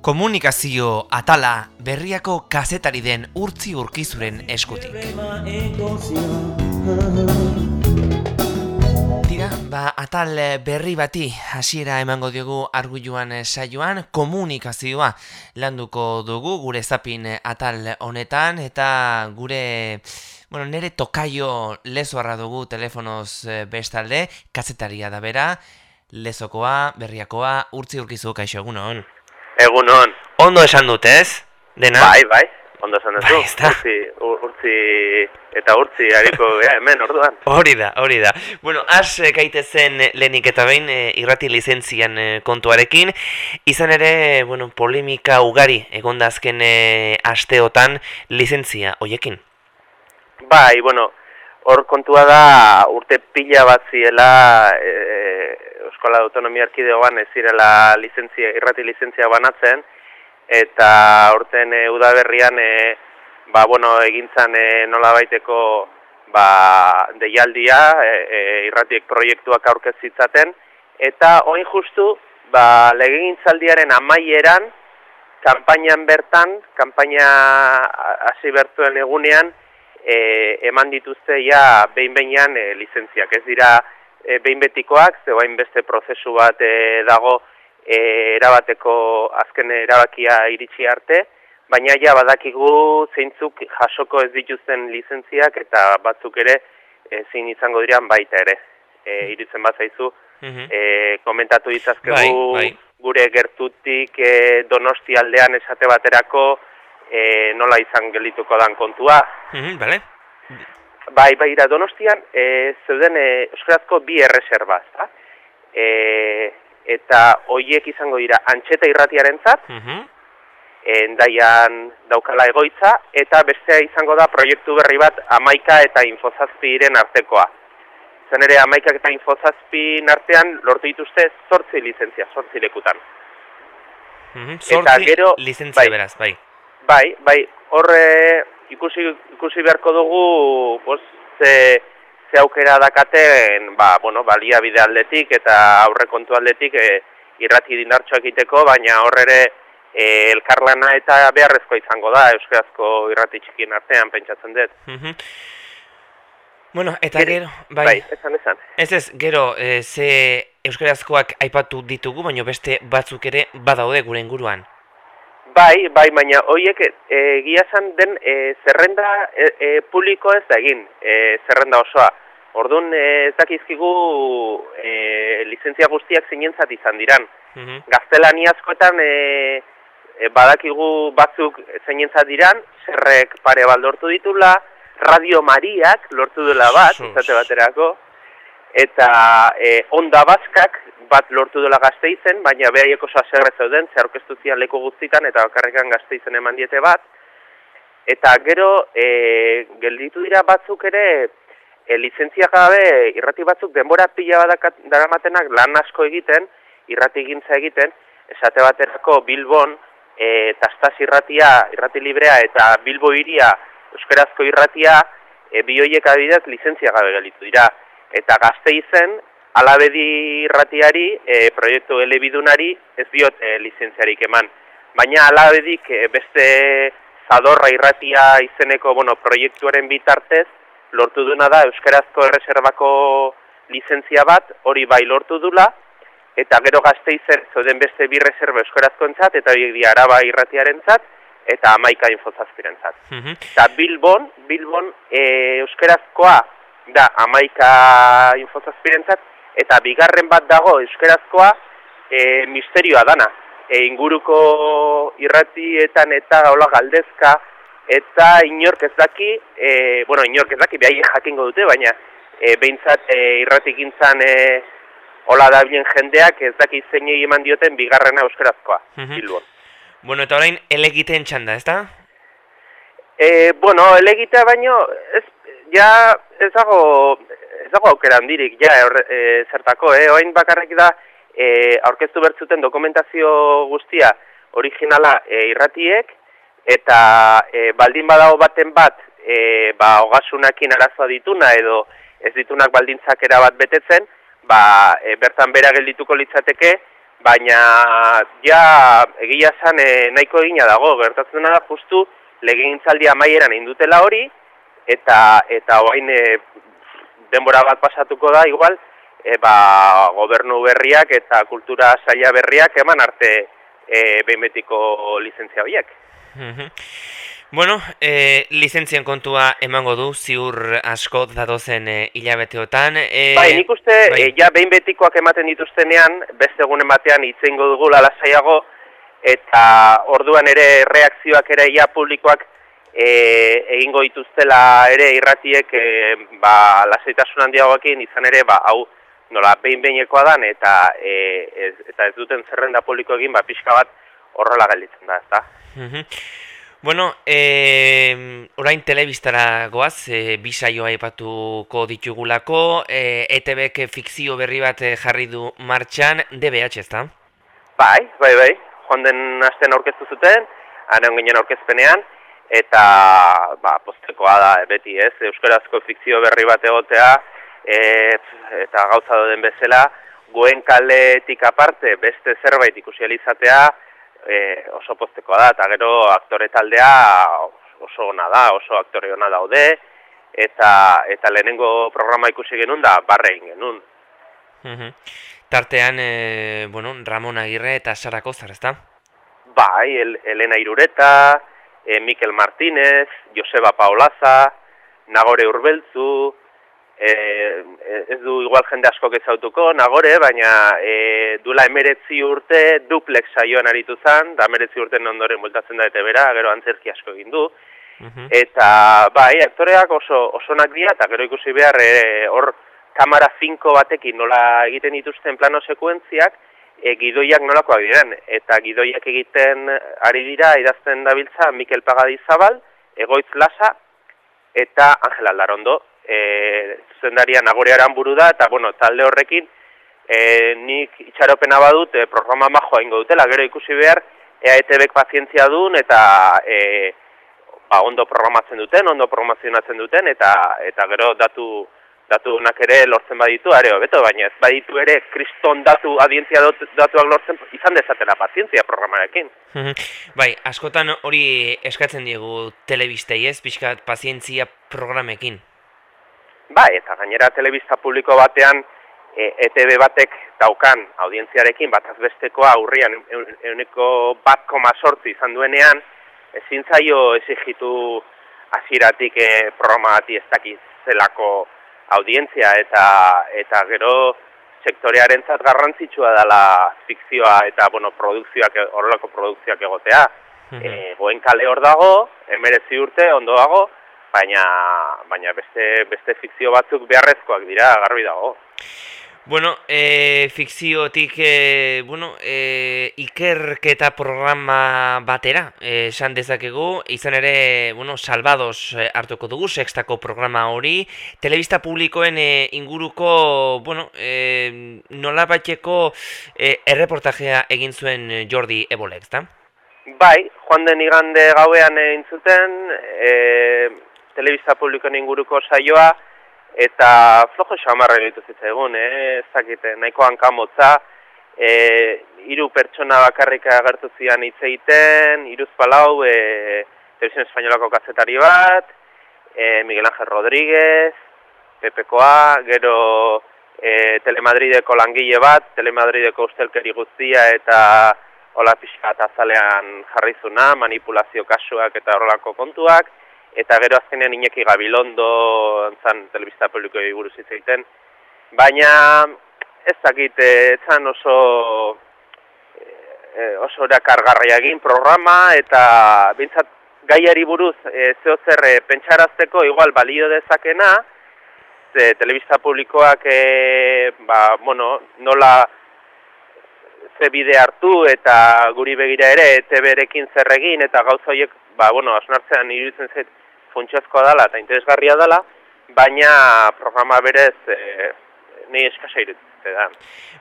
Komunikazio atala berriako kazetari den urtzi urkizuren eskutik. Tira, ba, atal berri bati hasiera emango diogu argulluan saioan komunikazioa landuko dugu gure zapin atal honetan eta gure bueno, nere tokaio lezoarra dugu telefonoz eh, bestalde, kazetaria da bera, lezokoa, berriakoa, urtzi urkizu, kaixo, egunon. Egunon. Ondo esan dut, ez? Dena? Bai, bai. Ondo esan duzu. Bai, urtzi, ur- urtzi eta urtzi hariko gea hemen orduan. Hori da, hori da. Bueno, has eh, gaitezen eh, lehenik eta behin eh, irrati lizentzian kontuarekin. Izan ere, bueno, polemika ugari egonda azken eh, asteotan lizentzia hoiekin. Bai, bueno, hor kontua da urte pila bat ziela e, Euskal Autonomia Erkidegoan ez zirela lizentzia, irrati lizentzia banatzen eta urten e, udaberrian e, ba, bueno, egintzan e, nola baiteko ba, deialdia e, e, irratiek proiektuak aurkez zitzaten eta oin justu ba, legegintzaldiaren amaieran kanpainan bertan, kanpaina hasi bertuen egunean, e, eman dituzte ja behin behinean e, lizentziak. Ez dira e, behin betikoak, ze bain beste prozesu bat e, dago e, erabateko azken erabakia iritsi arte, baina ja badakigu zeintzuk jasoko ez dituzten lizentziak eta batzuk ere ezin izango diran baita ere. E, irutzen bat zaizu, Mhm. e, komentatu ditzazkegu Bai, bai. gure gertutik e, donosti aldean esate baterako e, nola izan gelituko dan kontua. Mhm, bale? Bai, bai, da, donostian e, zeuden e, euskarazko bi erreserba, ezta? E, eta hoiek izango dira antxeta irratiarentzat, Mhm. endaian daukala egoitza, eta bestea izango da proiektu berri bat amaika eta infozazpiren artekoa. Zen ere, amaikak eta infozazpin artean lortu dituzte zortzi lizentzia, zortzi lekutan. Mhm. Zortzi Eta gero, lizentzia bai. beraz, bai. Bai, bai, horre ikusi, ikusi beharko dugu, pues, ze, ze aukera dakaten, ba, bueno, baliabide aldetik eta aurrekontu aldetik e, irrati dindartxoak egiteko, baina horre e, elkarlana eta beharrezkoa izango da, euskarazko irrati txikien artean pentsatzen dut. Mhm. Bueno, eta Gero- gero, bai, bai esan esan. ez ez, gero, e, ze euskarazkoak aipatu ditugu, baina beste batzuk ere badaude gure inguruan. Bai, bai, baina horiek e, egia esan den e, zerrenda e, e, publiko ez da egin, e, zerrenda osoa. Orduan ez dakizkigu e, lizentzia guztiak zinentzat izan diran. Mhm. Gaztelaniazkoetan e, e, badakigu batzuk zeinentzat diran, zerrek pare bat lortu ditula, Radio Mariak lortu dela bat, izate baterako, eta e, Onda Baskak bat lortu dela gazteizen, baina behaiek oso aserre zeuden, ze aurkeztu zian leku guztitan, eta bakarrikan gazteizen eman diete bat, eta gero e, gelditu dira batzuk ere, e, lizentzia gabe irrati batzuk denbora pila badakat- daramatenak lan asko egiten, irrati gintza egiten, esate baterako Bilbon, e, Tastaz irratia, irrati librea eta Bilbo iria euskarazko irratia, e, bi hoiek adibidez lizentzia gabe gelditu dira. Eta gazteizen, alabedi irratiari, e, proiektu elebidunari, ez diot e, lizentziarik eman. Baina alabedik e, beste zadorra irratia izeneko bueno, proiektuaren bitartez, lortu duena da euskarazko erreserbako lizentzia bat, hori bai lortu dula, eta gero gazteizer zeuden beste bi reserva euskarazkoentzat eta horiek dira araba irratiarentzat eta amaika infozazpirentzat. Mhm. Eta Bilbon, Bilbon e, euskarazkoa da amaika infozazpirentzat eta bigarren bat dago euskarazkoa e, misterioa dana. E, inguruko irratietan eta hola galdezka eta inork ez daki, e, bueno, inork ez daki, behai jakingo dute, baina e, behintzat e, irratikintzan e, hola dabilen jendeak ez daki zeinei eman dioten bigarrena euskarazkoa, Mhm. Bilbon. Bueno, eta orain elegiten txanda, ezta? E, bueno, elegitea baino, ez, ja, ez dago, ez dago aukera handirik, ja, horre- e, zertako, eh? Oain bakarrik da, e, aurkeztu bertzuten dokumentazio guztia originala e, irratiek, eta e, baldin badago baten bat, e, ba, ogasunakin arazoa dituna, edo ez ditunak baldintzak erabat betetzen, ba, e, bertan bera geldituko litzateke, baina ja egia zan e, nahiko egina dago, gertatzen da justu legegintzaldia maieran indutela hori, eta eta orain e, denbora bat pasatuko da igual, e, ba, gobernu berriak eta kultura saia berriak eman arte e, behin betiko lizentzia horiek. Bueno, e, lizentzien kontua emango du, ziur asko datozen e, hilabeteotan. E, bai, nik uste, bai. E, ja behin betikoak ematen dituztenean, beste egun ematean itzeingo dugu lasaiago, eta orduan ere reakzioak ere ja publikoak e, egingo dituztela ere irratiek e, ba, lasaitasun handiagoekin izan ere, ba, hau nola behin behinekoa dan, eta, e, ez, eta ez duten zerrenda publiko egin, ba, pixka bat horrela galditzen da, ezta? Bueno, e, orain telebistara goaz, e, bisaioa epatuko ditugulako, e, ETBek fikzio berri bat jarri du martxan, DBH ez da? Bai, bai, bai, joan den asten aurkeztu zuten, anean ginen aurkezpenean, eta ba, postekoa da beti ez, euskarazko fikzio berri bat egotea, e, eta gauza den bezala, goen kaletik aparte beste zerbait ikusializatea, e, oso postekoa da, eta gero aktore taldea oso ona da, oso aktore ona daude, eta eta lehenengo programa ikusi genuen da, barre egin genuen. Tartean, e, bueno, Ramon Agirre eta Sarako zer, ezta? Bai, El Elena Irureta, e, Mikel Martínez, Joseba Paolaza, Nagore Urbeltzu, e, ez du igual jende asko ezautuko, nagore, baina e, dula emeretzi urte duplex saioan aritu zen, da emeretzi urte ondoren bultatzen da eta bera, gero antzerki asko egin du. Eta bai, aktoreak oso osonak dira, eta gero ikusi behar hor kamera finko batekin nola egiten dituzten plano sekuentziak, e, gidoiak nolakoak diren. Eta gidoiak egiten ari dira, idazten dabiltza Mikel Pagadizabal, Egoitz Lasa, eta Angela Larondo, e, zuzendaria nagorearan buru da, eta bueno, talde horrekin e, nik itxaropena badut e, programa majoa ingo dutela, gero ikusi behar EAETBek pazientzia duen eta e, ba, ondo programatzen duten, ondo programazionatzen duten, eta eta gero datu datunak ere lortzen baditu, are hobeto, baina ez baditu ere kriston datu adientzia datuak lortzen izan dezatela pazientzia programarekin. bai, askotan hori eskatzen diegu telebistei ez, pixkat pazientzia programekin. Bai, eta gainera telebista publiko batean e, ETB batek daukan audientziarekin bat azbestekoa aurrian euneko bat koma sortzi izan duenean, ezin zaio ezigitu aziratik e, programa bati ez zelako audientzia eta eta gero sektorearen zat garrantzitsua dela fikzioa eta bueno, produkzioak, horrelako produkzioak egotea. E, goen kale hor dago, emerezi urte, ondo dago, baina baina beste beste fikzio batzuk beharrezkoak dira garbi dago. Bueno, e, fikziotik e, bueno, e, ikerketa programa batera esan dezakegu, izan ere, bueno, salvados hartuko dugu, sextako programa hori, telebista publikoen e, inguruko, bueno, e, nola batxeko e, erreportajea egin zuen Jordi Ebolek, da? Bai, joan den igande gauean egin zuten, e, telebista publikoen inguruko saioa, eta flojo xamarra egitu zitzaigun, eh? ez dakite, nahiko hankamotza, e, iru pertsona bakarrik agertu zian hitz egiten, iruz palau, e, Televisión Espainolako kazetari bat, e, Miguel Ángel Rodríguez, Pepekoa, gero e, Telemadrideko langile bat, Telemadrideko ustelkeri guztia eta hola pixka eta zalean jarrizuna, manipulazio kasuak eta horrelako kontuak, eta gero azkenean Iñaki Gabilondo zan telebista publiko buruz hitz egiten. Baina ez dakit etzan eh, oso e, oso erakargarria egin programa eta bintzat gaiari buruz e, zeo zer e, pentsarazteko igual balio dezakena ze telebista publikoak e, ba, bueno, nola ze bide hartu eta guri begira ere ETB-erekin zer egin eta gauza horiek ba, bueno, asnartzean iruditzen zait funtsezkoa dela eta interesgarria dela, baina programa berez e, nei eskasa iruditzen da.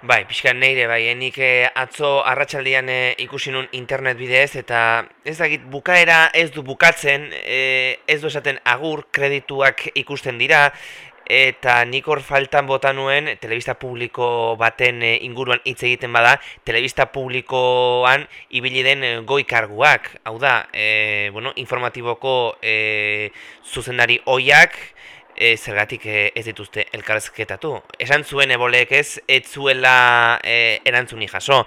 Bai, pixka neire, bai, enik eh, atzo arratsaldian e, ikusi nun internet bidez, eta ez dakit bukaera ez du bukatzen, e, ez du esaten agur kredituak ikusten dira, eta nik hor faltan bota nuen telebista publiko baten eh, inguruan hitz egiten bada, telebista publikoan ibili den eh, goi karguak, hau da, e, bueno, informatiboko e, zuzendari oiak, e, zergatik ez dituzte elkarrezketatu. Esan zuen ebolek ez, ez zuela e, erantzuni jaso,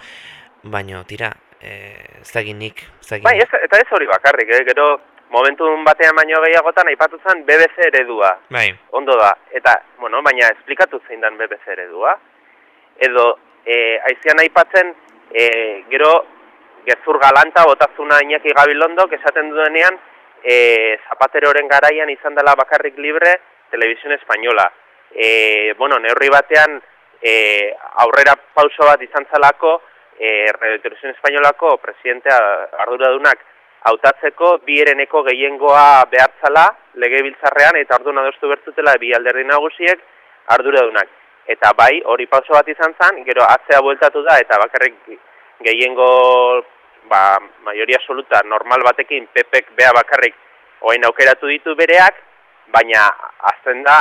baino, tira, e, zaginik, zaginik. Bai, ez, eta ez hori bakarrik, eh? gero momentu batean baino gehiagotan aipatu zen BBC eredua. Bai. Ondo da. Eta, bueno, baina esplikatu zein den BBC eredua. Edo, e, aizian aipatzen, e, gero, gezur galanta, botazuna Iñaki Gabilondo, esaten duenean, e, zapateroren garaian izan dela bakarrik libre, Televisión Española. E, bueno, neurri batean, e, aurrera pauso bat izan zalako, e, Radio Televisión Españolako presidentea arduradunak hautatzeko bi ereneko gehiengoa behartzala legebiltzarrean eta orduan adostu bertzutela bi alderdi nagusiek arduradunak. Eta bai, hori pauso bat izan zen, gero atzea bueltatu da eta bakarrik gehiengo ba, maioria absoluta normal batekin pepek bea bakarrik oain aukeratu ditu bereak, baina azten da,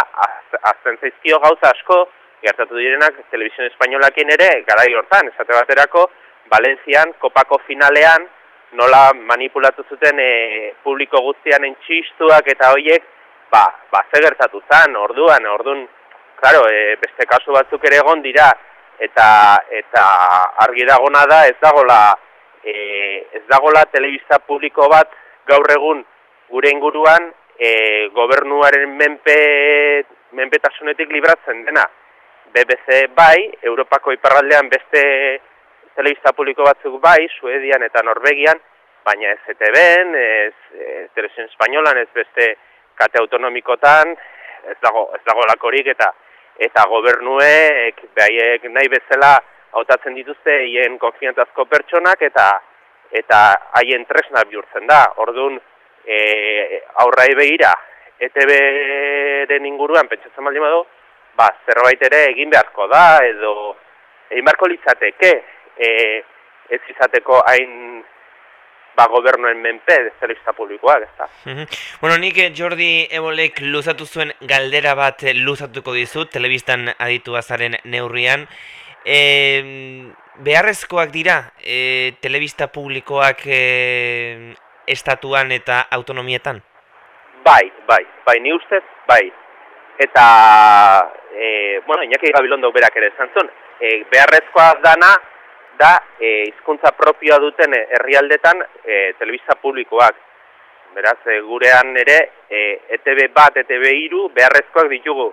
azten zaizkio gauza asko, gertatu direnak Televisión Espainolakin ere, garai hortan, esate baterako, Valencian, kopako finalean, nola manipulatu zuten e, publiko guztian entxistuak eta hoiek, ba, ba ze gertatu zan, orduan, orduan, claro, e, beste kasu batzuk ere egon dira, eta eta argi dagona da, ez dagola, e, ez dagola telebista publiko bat gaur egun gure inguruan e, gobernuaren menpe, menpetasunetik libratzen dena. BBC bai, Europako iparraldean beste telebista publiko batzuk bai, Suedian eta Norvegian, baina ez ETB-en, ez e, Televisión Espainolan, ez beste kate autonomikotan, ez dago, ez dago lakorik eta eta gobernuek behaiek nahi bezala hautatzen dituzte hien konfiantazko pertsonak eta eta haien tresna bihurtzen da. Orduan, e, aurrai behira, ETB-den inguruan pentsatzen baldin badu, ba, zerbait ere egin beharko da, edo egin beharko litzateke, e, ez izateko hain ba, gobernuen menpe zelista publikoak, ez da. Bueno, nik eh, Jordi Ebolek luzatu zuen galdera bat luzatuko dizut, telebistan aditu azaren neurrian. E, beharrezkoak dira, e, telebista publikoak e, estatuan eta autonomietan? Bai, bai, bai, ni ustez, bai. Eta, e, bueno, Iñaki Gabilondo berak ere zantzun, e, beharrezkoa dana, da e, hizkuntza propioa duten herrialdetan e, telebista publikoak. Beraz, e, gurean ere e, ETB bat, ETB iru beharrezkoak ditugu.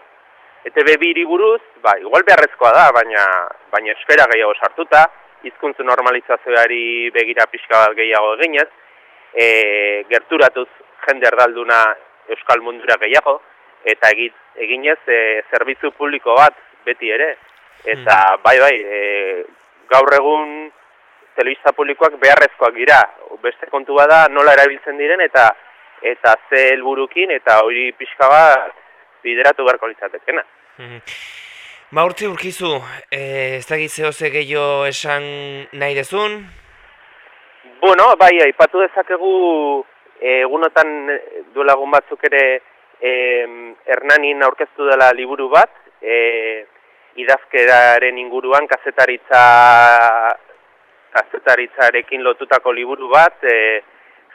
ETB biri buruz, ba, igual beharrezkoa da, baina, baina esfera gehiago sartuta, hizkuntza normalizazioari begira pixka bat gehiago eginez, e, gerturatuz jende erdalduna euskal mundura gehiago, eta eginez e, zerbitzu publiko bat beti ere. Eta hmm. bai bai, e, gaur egun telebista publikoak beharrezkoak dira. Beste kontu bada nola erabiltzen diren eta eta ze helburukin eta hori pixka bat bideratu beharko litzatekena. Mm Ba urtzi urkizu, e, ez da gizeo ze gehiago esan nahi dezun? Bueno, bai, aipatu dezakegu egunotan duelagun batzuk ere e, Hernanin aurkeztu dela liburu bat, e, idazkeraren inguruan kazetaritza kazetaritzarekin lotutako liburu bat e,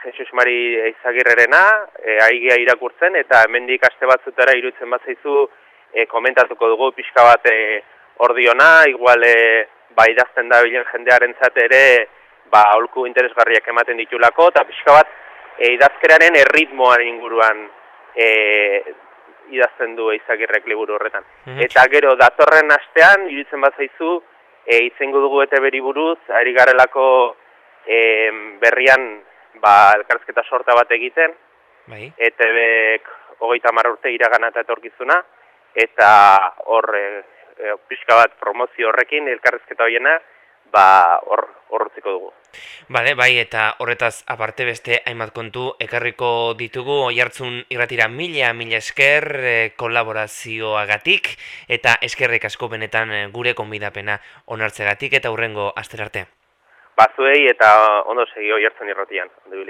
Jesus Mari Eizagirrerena e, aigia irakurtzen eta hemendik aste batzutara irutzen bat zaizu e, komentatuko dugu pixka bat e, ordiona igual e, ba idazten da bilen jendearen ere ba aholku interesgarriak ematen ditulako eta pixka bat e, idazkeraren erritmoan inguruan e, idazten du eizagirrek liburu horretan. Mhm. Eta gero, datorren astean, iruditzen bat zaizu, e, itzengu dugu eta beri buruz, ari garelako e, berrian ba, elkarrezketa sorta bat egiten, bai. ETB-ek hogeita urte iragana eta etorkizuna, eta hor e, e, pixka bat promozio horrekin elkarrezketa hoiena, ba hor hortzeko dugu. Bale, bai, eta horretaz aparte beste hainbat kontu ekarriko ditugu oihartzun irratira mila, mila esker e, kolaborazioagatik eta eskerrek asko benetan eh, gure konbidapena onartzegatik eta hurrengo asterarte. Bazuei eta ondo segi oihartzun irratian, ondo